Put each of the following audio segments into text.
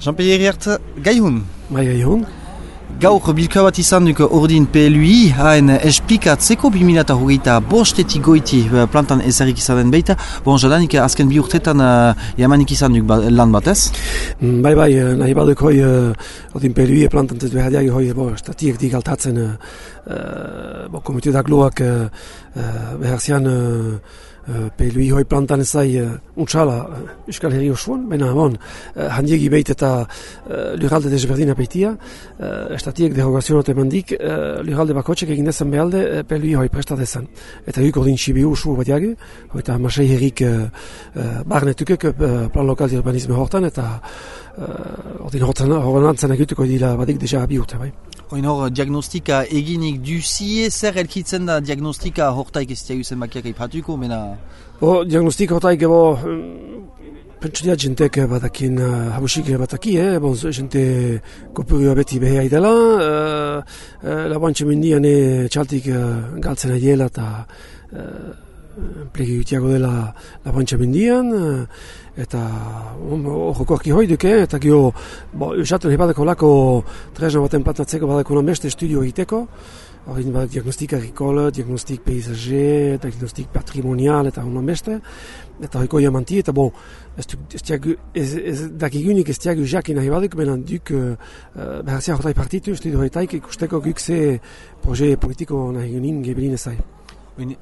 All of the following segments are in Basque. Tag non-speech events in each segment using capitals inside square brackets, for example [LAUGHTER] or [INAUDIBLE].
Jean-Pierre Ert, gaihun. Bai, gaihun. Gaur bilka bat izan duk ordin PLUI haen espikatzeko 2008 bostetik goiti eh, plantan ezarik izan den. Bon, jadanik azken bi urtetan uh, jamanik izan duk ba, lan batez? Mm, bai, bai, eh, nahi baduk hoi uh, ordin PLUI plantan tetu behadiak hoi bo, statiek dik altatzen uh, bo, komitu dakloak uh, uh, behar zian Eh, pe lui hoi plantan ezai uh, untxala uh, Euskal Herri osoan, baina bon, uh, handiegi behit eta uh, lurralde desberdina peitia, uh, estatiek derogazioa emandik, uh, lurralde bakotxek egin dezen behalde uh, pe lui hoi presta dezan. Eta hoi ordin txibi usu bat eta masai herrik uh, uh, barnetukek uh, plan lokal de urbanisme hortan, eta uh, ordin hortan horren egituko dira badik deja abi urte, bai. Oin hor, diagnostika eginik duzie, zer elkitzen da diagnostika hortaik ez diaguzen bakiak eipatuko, mena... Bo, diagnostika hortaik ebo, pentsu jentek batakin, uh, habusik bataki, eh? bon, jente kopurioa beti behea idela, uh, uh, labantxe mendian txaltik uh, galtzen adiela eta uh, plegi utiago dela labantxe mendian, eta horreko arki hoi duke, eta gio, bo, esaten hebadeko lako trezna baten patatzeko badako non beste estudio egiteko, hori bat diagnostik agrikola, diagnostik peizaje, diagnostik patrimonial, eta non beste, eta horreko jamanti, eta bon, ez, ez, ez, ez, dakigunik ez diagu jakin nahi baduk, benen duk uh, behar ziak horretai partitu, estudio horretaik ikusteko guk proje politiko nahi gunin gebelin ezai.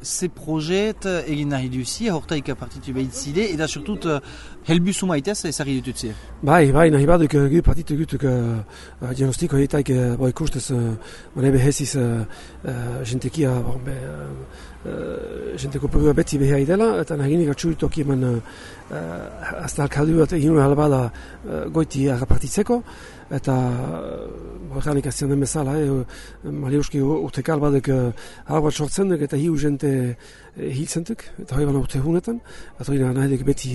Ze projet egin nahi duzi, hortaik partitu behitzide, eta surtut uh, helbusu maitez ezari dututzi? Bai, bai, nahi baduk uh, gu partitu gutuk uh, uh, diagnostiko egitaik uh, bai ikustez uh, mane beheziz uh, uh, jentekia bon, be, uh, jenteko perua beti behea idela, eta nahi nik atxuritoki eman uh, uh, azta alkaldu bat egin halbada uh, goiti agapartitzeko, eta horrenik azien den bezala, eh, Maliuski urteka albadek uh, bat sortzen eta hiu jente uh, hiltzen duk, eta hori bana urte hunetan, eta hori nahi duk beti,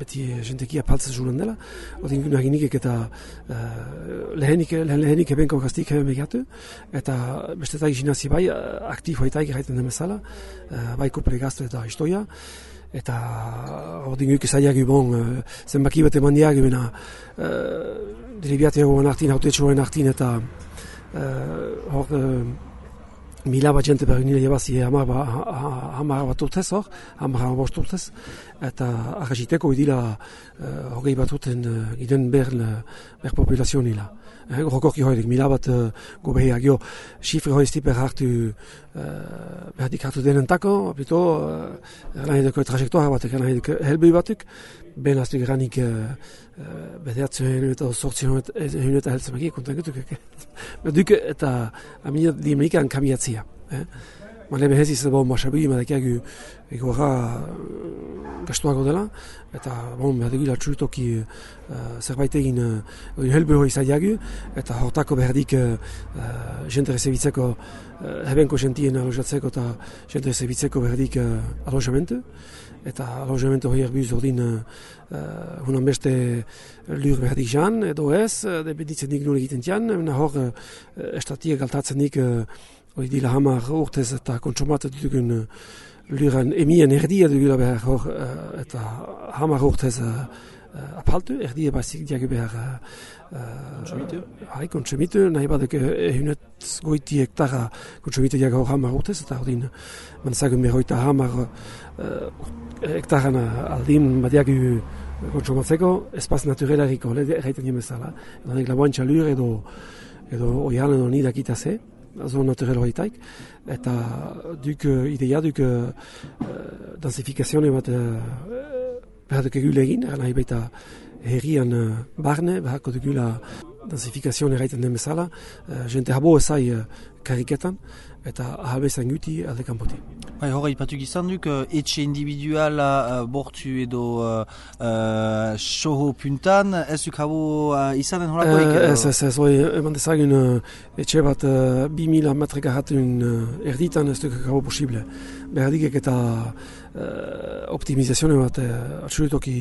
beti jentekia paltzen zunen dela, hori ingun nahi eta uh, lehenik, lehen lehenik ebenko kastik heben begatu, eta beste eta bai, aktif hoitaik gaiten den bezala, uh, bai kuple gazte eta historia, eta ordin guk ezaiak bon, uh, zenbaki bat eman diak, bena uh, deribiatiago artin, haute artin, eta uh, hor uh, mila bat jente behar nire jabazi hamar ba, ha, bat urtez hor, hamar bat urtez, eta arrasiteko idila uh, hogei bat urten uh, giden ber, ber populazio Eh, Rokoki hoidik, mila bat uh, gobehiak, jo, xifre hoi stiper hartu uh, behadik hartu denen tako, apito, uh, erlan edeko trajektoa batek, erlan edeko helbui batek, ben aztu geranik uh, uh, bedeatzu henu eta sortzi henu eta heltzen magi, kontan gutuk, eta amina dimenikan kamiatzia. Eh? Mane beheziz bon, masabi, madekiagu egorra gastuago dela, eta bon, behar dugu uh, zerbait egin uh, helbe hori zaiagu, eta hortako behar dik uh, jente rezebitzeko, uh, hebenko jentien alojatzeko eta jente rezebitzeko behar dik uh, alojamentu, eta alojamentu hori erbuz ordin uh, hunan beste lur behar jan, edo ez, uh, dependitzen dik nure egiten tian, hor uh, estatiek altatzen dik uh, Hoi dila hamar urtez eta kontsumatu dugun uh, luren emien erdia dugula behar hor uh, eta hamar urtez uh, uh, apaltu, erdia bazik diagu behar uh, hai, kontsumitu, nahi badak ehunet goiti hektara kontsumitu diagu hor hamar urtez eta hori man zagun behar oita hamar uh, hektaran aldin badiagu kontsumatzeko espaz naturelariko, erraiten jemezala, edo laboantxa lur edo edo oian edo nidakita ze, zo naturel horretaik, eta duk uh, ideia duk uh, densifikazioa bat uh, behar duk egule egin, nahi baita herrian uh, barne, behar duk egula densifikazioa erraiten den bezala, uh, jente habo ezai uh, kariketan, eta ahabezan guti alde kanpoti. Bai, horra ipatu gizan duk, uh, etxe individuala uh, bortu edo uh, uh, soho puntan, ez duk habo uh, izanen horako uh, Ez, ez, ez, oi, eman dezagun uh, etxe bat uh, bi mila metreka hatun uh, erditan ez duk habo posible. Behar eta uh, optimizazioa bat uh, atxuritoki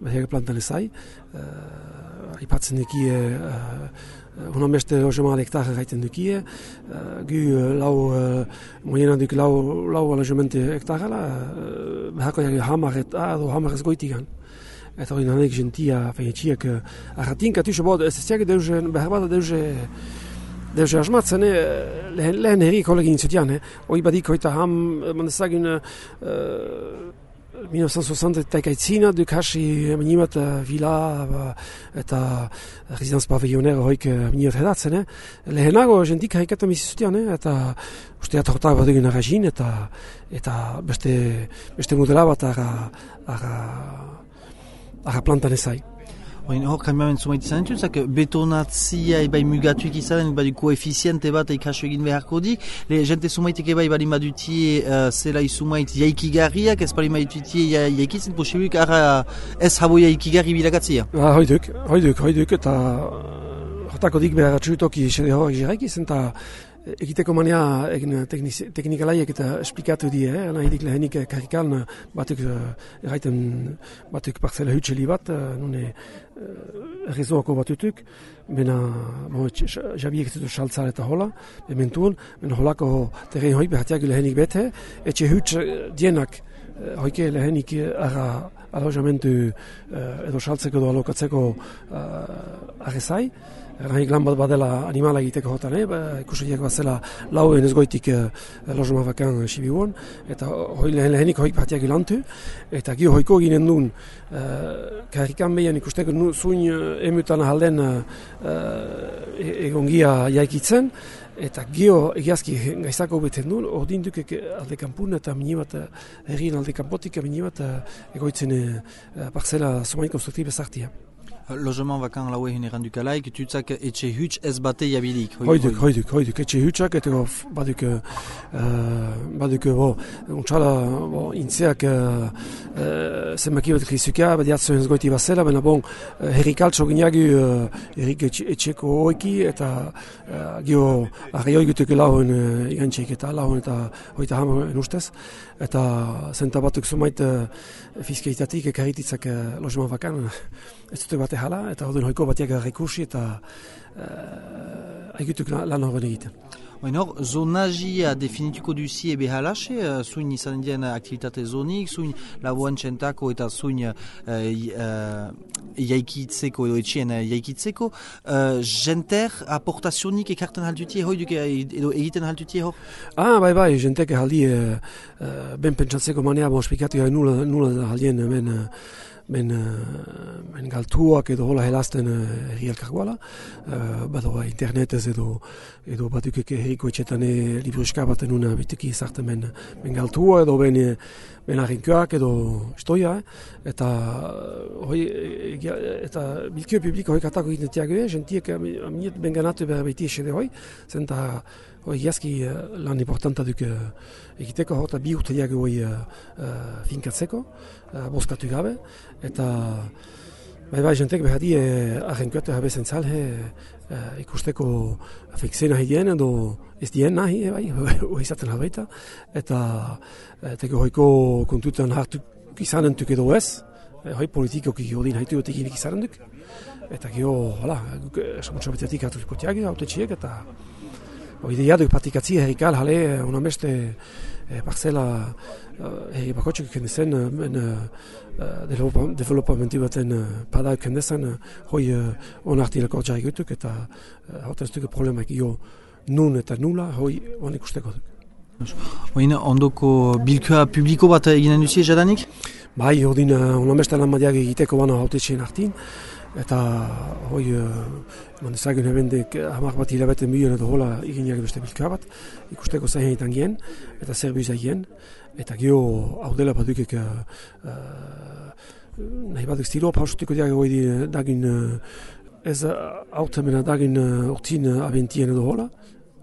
behar plantan ezai. Uh, ipatzen dikie uh, Huna beste logement hektarra gaiten dukie, uh, gu uh, lau, uh, moiena duk lau, lau logement hektarra la, uh, behako jari hamar eta ado hamar ez goitigan. eta hori nanek gentia, fein etxiak, arratin katuxe, bo, ez ez ziak deuze, behar bat deuze, deuze asmatzen, eh, lehen, lehen herri kolegin zutian, eh? hori badik hoita ham, mandezagin, uh, 1960 eta ikaitzina, duk hasi minimat vila eta residence pavillonera hoik minimat edatzen, eh? lehenago jentik haiketa misizutian, eh? eta uste atortak bat egin arrazin, eta, eta beste, beste modela bat ara, ara, ara plantan ezai. Oin hor, kamioen zumait izan entzun, zak betonatzia ebai mugatuik izan, bai koefiziente bat ikasu egin beharko dik, le jente zumaitek ebai bali madutie uh, zela izumait jaikigarriak, ez bali madutie jaikitzen, posibuk ara ez habo jaikigarri bilagatzia? Ah, hoiduk, hoiduk, hoiduk, eta hortako dik behar atxutoki xede hori jiraikiz, eta egiteko manea egin teknikalaiek eta esplikatu die, eh? nahi dik lehenik eh, karikan eh, batuk erraiten batuk parcela hutseli bat, eh, nune errezoako batutuk, bena bo, jabiek zutu saltzar eta hola, bementuen, bena holako terren hoi behatiak lehenik bete, etxe huts dienak hoike lehenik ara alojamentu edo saltzeko edo alokatzeko uh, arrezai, Erraik lan bat badela animala egiteko jotan, eh? ba, ikusiak bat zela lauen ez goitik eh, lozuma bakan sibiuan, eta hoi lehen lehenik hoik batiak ilantu, eta gio hoiko ginen duen, eh, karrikan behian ikusteko zuin eh, emutan ahalden eh, e, egongia jaikitzen, eta gio egiazki gaizako beten duen, ordin dukek alde kampun eta mini bat herrien alde kampotik mini bat egoitzen eh, parcela zumai konstruktibe zartia. Logement vakan lau egin errandukalaik, tutzak etxe huts ez bate jabilik. Hoiduk, hoiduk, hoiduk, etxe hutsak, eta baduk, uh, baduk, bo, untxala, bo, intzeak uh, zenbaki bat krizukia, bat jatzen ez goiti bazela, baina bon, uh, herrikaltso gineagu uh, herrik etxeko hoiki, eta uh, gio arreoi gutuk lauen uh, igantxeik eta lauen eta hoita hamar ustez, eta zenta batuk zumait uh, fiskalitatik ekarrititzak uh, logement vakan, ez dute bate hala, eta hori hoiko batiak rekursi eta uh, lan horren egiten. Oin hor, zonajia definituko duzi ebe halaxe, uh, zuin izan dien aktivitate zonik, zuin laboan txentako eta zuin uh, uh, jaikitzeko edo etxien uh, jaikitzeko. Uh, jenter aportazionik ekartan haldutie hoi duke edo egiten haldutie hor? Ah, bai, bai, jentek haldi uh, uh, ben pentsatzeko manea, bon, spikatu nula, nula haldien uh, men, uh, men galtuak edo hola helazten uh, herri elkargoala, uh, internetez edo edo batukeke herriko etxetan libru eskabaten una bitiki izarte men, men galtua edo ben, ben arrinkoak edo istoia, eh? eta hoi, eta bilkio publiko hoi katako egiten tiago, jentiek aminet ben ganatu behar behiti esede hoi, zenta hoi jazki lan importanta duk egiteko hori bi urte diago hoi finkatzeko, uh, boskatu gabe, eta bai bai jentek behar di arrenkoetu habe zentzal uh, ikusteko fikzena hidien edo ez dien nahi, bai, [LAUGHS] hoi izaten albaita, eta uh, teko hoiko kontutan hartu izanen duk edo ez, uh, hoi politikoki hodin haitu gotik inik izanen duk, eta gio, hala, esamutsa betiatik hartu kotiak, haute txiek, eta hoi ideia duk patikatzi herrikal, hale, unan beste e, parcela herri bakotxuk eken dezen, men uh, developamenti baten pada eken dezen, hoi uh, on artileko jarri gutuk, eta uh, hau tenzutuko problemak jo nun eta nula, hoi on ikusteko duk. Oin, ondoko bilkua publiko bat eginen duzi jadanik? Bai, ordin, uh, onamestan amadiak egiteko bana haute txien artin, eta hoi, uh, man ezagun hebendek hamar bat hilabeten bilen edo hola iginak beste bilka bat, ikusteko zain egiten gien, eta zer buiza gien, eta gio hau dela bat dukek uh, nahi bat stilo pausutiko diak di dagin uh, ez hau dagin uh, urtin uh, abentien edo hola,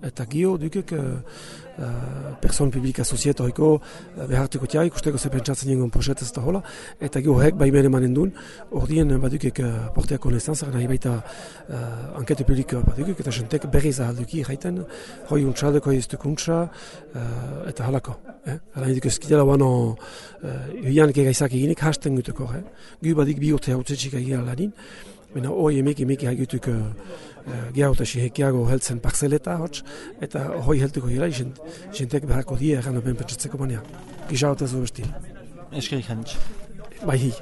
eta gio dukek uh, person publika sozieto hoiko uh, behartuko tia ikusteko ze pentsatzen jengon proxetez eta hola eta gio hek bai bere manen duen ordien badukek uh, portea konestantzak nahi baita uh, ankete publika badukek eta jentek berri zahalduki jaiten hoi untxaldeko hoi iztuk untxa uh, eta halako eh? hala indiko eskidela bano uh, huianek egaizak eginik hasten guteko eh? gu badik bi urte hau txetxik egira lanin Baina hoi emek emek hagituk uh, gehaut esi hekiago heltzen parzeleta hots, eta hoi heltuko gira, jentek beharko die egan ben pentsatzeko manea. Gizaut ez du bestil. Eskerik hanitz. Bai hi.